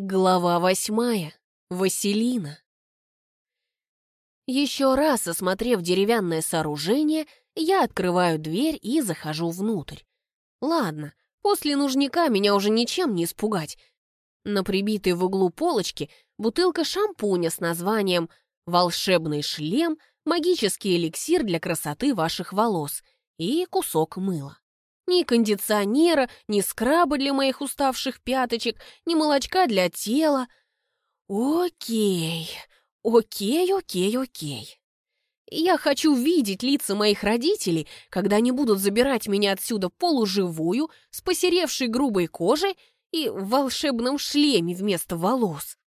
Глава восьмая. Василина. Еще раз осмотрев деревянное сооружение, я открываю дверь и захожу внутрь. Ладно, после нужника меня уже ничем не испугать. На прибитой в углу полочки бутылка шампуня с названием «Волшебный шлем. Магический эликсир для красоты ваших волос» и кусок мыла. Ни кондиционера, ни скраба для моих уставших пяточек, ни молочка для тела. Окей, окей, окей, окей. Я хочу видеть лица моих родителей, когда они будут забирать меня отсюда полуживую, с посеревшей грубой кожей и в волшебном шлеме вместо волос.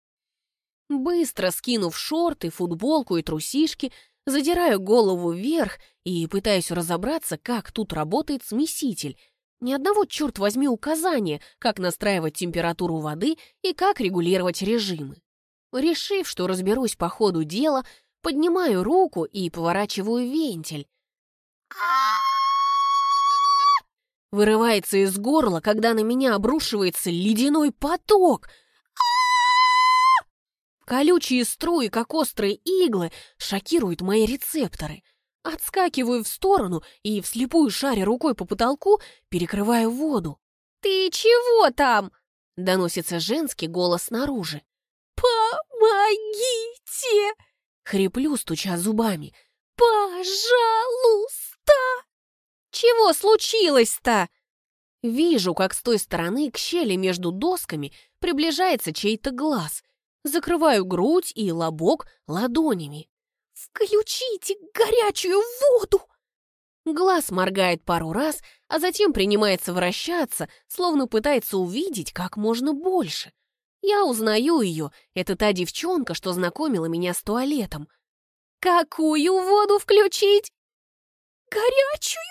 Быстро скинув шорты, футболку и трусишки, задираю голову вверх и пытаюсь разобраться, как тут работает смеситель. Ни одного, черт возьми, указания, как настраивать температуру воды и как регулировать режимы. Решив, что разберусь по ходу дела, поднимаю руку и поворачиваю вентиль. Вырывается из горла, когда на меня обрушивается ледяной поток — Колючие струи, как острые иглы, шокируют мои рецепторы. Отскакиваю в сторону и, вслепую шаря рукой по потолку, перекрываю воду. «Ты чего там?» — доносится женский голос снаружи. «Помогите!» — хриплю, стуча зубами. «Пожалуйста!» «Чего случилось-то?» Вижу, как с той стороны к щели между досками приближается чей-то глаз — закрываю грудь и лобок ладонями. «Включите горячую воду!» Глаз моргает пару раз, а затем принимается вращаться, словно пытается увидеть как можно больше. Я узнаю ее, это та девчонка, что знакомила меня с туалетом. «Какую воду включить?» «Горячую?»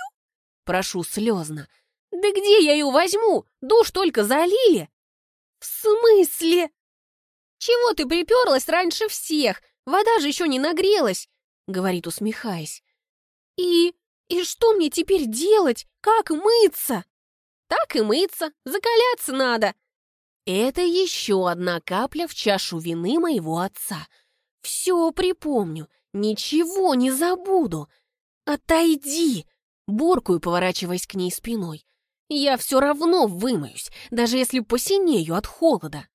Прошу слезно. «Да где я ее возьму? Душ только залили!» «В смысле?» «Чего ты приперлась раньше всех? Вода же еще не нагрелась!» — говорит, усмехаясь. «И... и что мне теперь делать? Как мыться?» «Так и мыться, закаляться надо!» Это еще одна капля в чашу вины моего отца. Все припомню, ничего не забуду. «Отойди!» — буркую, поворачиваясь к ней спиной. «Я все равно вымоюсь, даже если посинею от холода».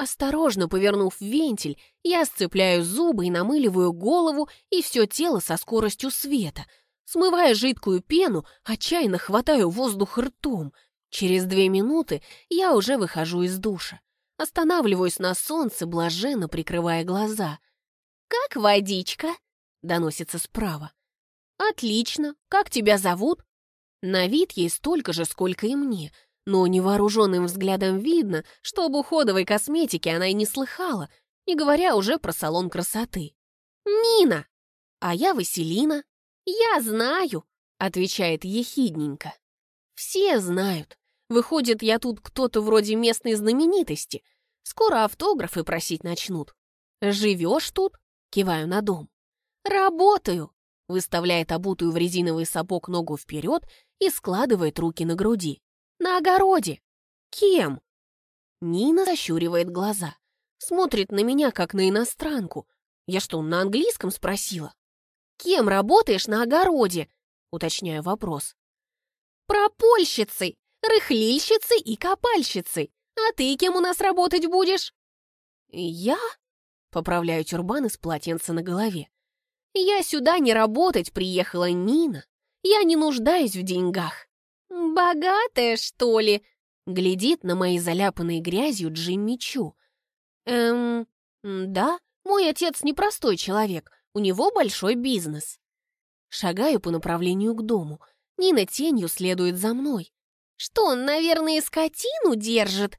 Осторожно повернув вентиль, я сцепляю зубы и намыливаю голову и все тело со скоростью света. Смывая жидкую пену, отчаянно хватаю воздух ртом. Через две минуты я уже выхожу из душа. Останавливаюсь на солнце, блаженно прикрывая глаза. «Как водичка?» — доносится справа. «Отлично. Как тебя зовут?» На вид ей столько же, сколько и мне — но невооруженным взглядом видно, что об уходовой косметике она и не слыхала, не говоря уже про салон красоты. «Нина!» «А я Василина». «Я знаю», — отвечает ехидненько. «Все знают. Выходит, я тут кто-то вроде местной знаменитости. Скоро автографы просить начнут. Живешь тут?» — киваю на дом. «Работаю», — выставляет обутую в резиновый сапог ногу вперед и складывает руки на груди. На огороде. Кем? Нина защуривает глаза. Смотрит на меня, как на иностранку. Я что, на английском спросила? Кем работаешь на огороде? Уточняю вопрос. Пропольщицей, рыхлильщицей и копальщицей. А ты кем у нас работать будешь? Я? Поправляю тюрбан из полотенца на голове. Я сюда не работать приехала, Нина. Я не нуждаюсь в деньгах. «Богатая, что ли?» — глядит на мои заляпанные грязью Джимми Чу. «Эм, да, мой отец непростой человек, у него большой бизнес». Шагаю по направлению к дому. Нина тенью следует за мной. «Что, он, наверное, скотину держит?»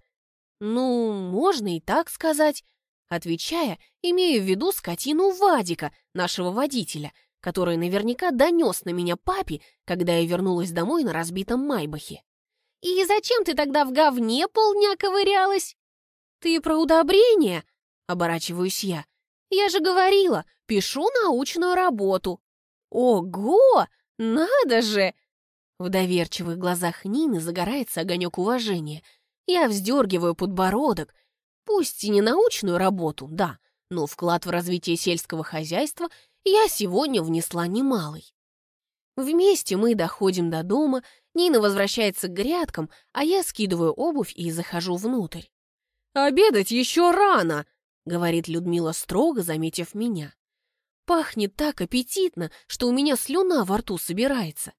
«Ну, можно и так сказать». Отвечая, имею в виду скотину Вадика, нашего водителя, который наверняка донес на меня папе, когда я вернулась домой на разбитом Майбахе. «И зачем ты тогда в говне полдня ковырялась?» «Ты про удобрение?» — оборачиваюсь я. «Я же говорила, пишу научную работу». «Ого! Надо же!» В доверчивых глазах Нины загорается огонек уважения. Я вздергиваю подбородок. Пусть и не научную работу, да, но вклад в развитие сельского хозяйства я сегодня внесла немалый. Вместе мы доходим до дома, Нина возвращается к грядкам, а я скидываю обувь и захожу внутрь. «Обедать еще рано!» — говорит Людмила строго, заметив меня. Пахнет так аппетитно, что у меня слюна во рту собирается.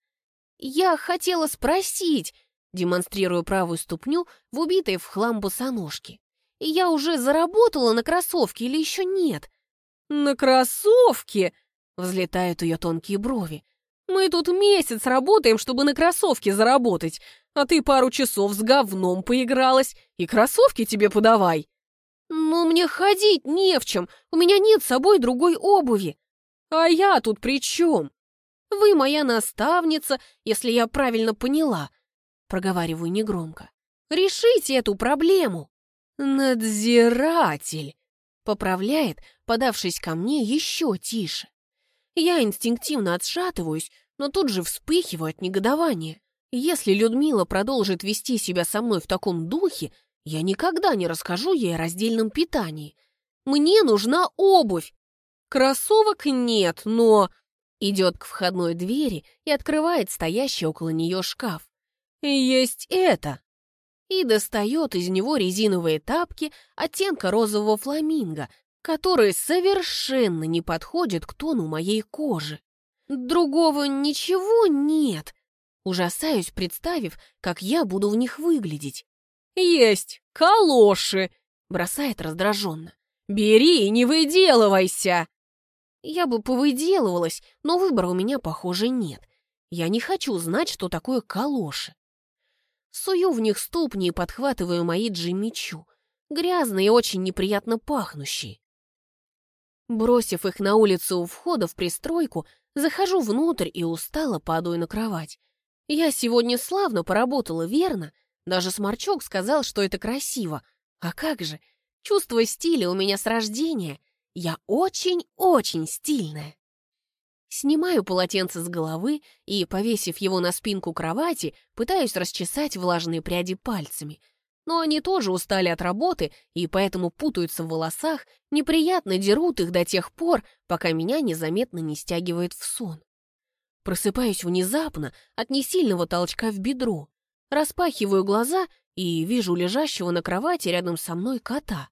Я хотела спросить, демонстрирую правую ступню в убитой в хлам босоножке. Я уже заработала на кроссовке или еще нет? На кроссовке? Взлетают ее тонкие брови. Мы тут месяц работаем, чтобы на кроссовке заработать, а ты пару часов с говном поигралась, и кроссовки тебе подавай. Но мне ходить не в чем, у меня нет с собой другой обуви. А я тут при чем? Вы моя наставница, если я правильно поняла. Проговариваю негромко. Решите эту проблему. Надзиратель. Поправляет, подавшись ко мне еще тише. Я инстинктивно отшатываюсь, но тут же вспыхиваю от негодования. Если Людмила продолжит вести себя со мной в таком духе, я никогда не расскажу ей о раздельном питании. Мне нужна обувь. Кроссовок нет, но... Идет к входной двери и открывает стоящий около нее шкаф. Есть это. И достает из него резиновые тапки оттенка розового фламинго, которые совершенно не подходят к тону моей кожи. Другого ничего нет. Ужасаюсь, представив, как я буду в них выглядеть. «Есть! Калоши!» — бросает раздраженно. «Бери и не выделывайся!» Я бы повыделывалась, но выбора у меня, похоже, нет. Я не хочу знать, что такое калоши. Сую в них ступни и подхватываю мои джимичу, грязные и очень неприятно пахнущие. Бросив их на улицу у входа в пристройку, захожу внутрь и устало падаю на кровать. Я сегодня славно поработала, верно? Даже Сморчок сказал, что это красиво. А как же? Чувство стиля у меня с рождения. Я очень-очень стильная. Снимаю полотенце с головы и, повесив его на спинку кровати, пытаюсь расчесать влажные пряди пальцами — но они тоже устали от работы и поэтому путаются в волосах, неприятно дерут их до тех пор, пока меня незаметно не стягивает в сон. Просыпаюсь внезапно от несильного толчка в бедро, распахиваю глаза и вижу лежащего на кровати рядом со мной кота.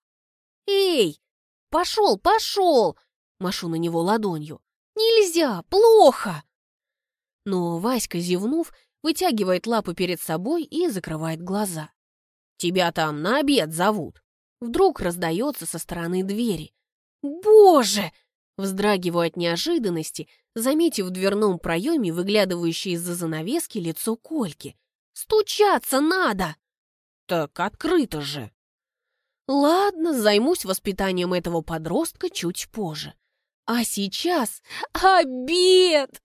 «Эй! Пошел, пошел!» — машу на него ладонью. «Нельзя! Плохо!» Но Васька, зевнув, вытягивает лапы перед собой и закрывает глаза. Тебя там на обед зовут!» Вдруг раздается со стороны двери. «Боже!» Вздрагиваю от неожиданности, заметив в дверном проеме выглядывающее из-за занавески лицо Кольки. «Стучаться надо!» «Так открыто же!» «Ладно, займусь воспитанием этого подростка чуть позже. А сейчас обед!»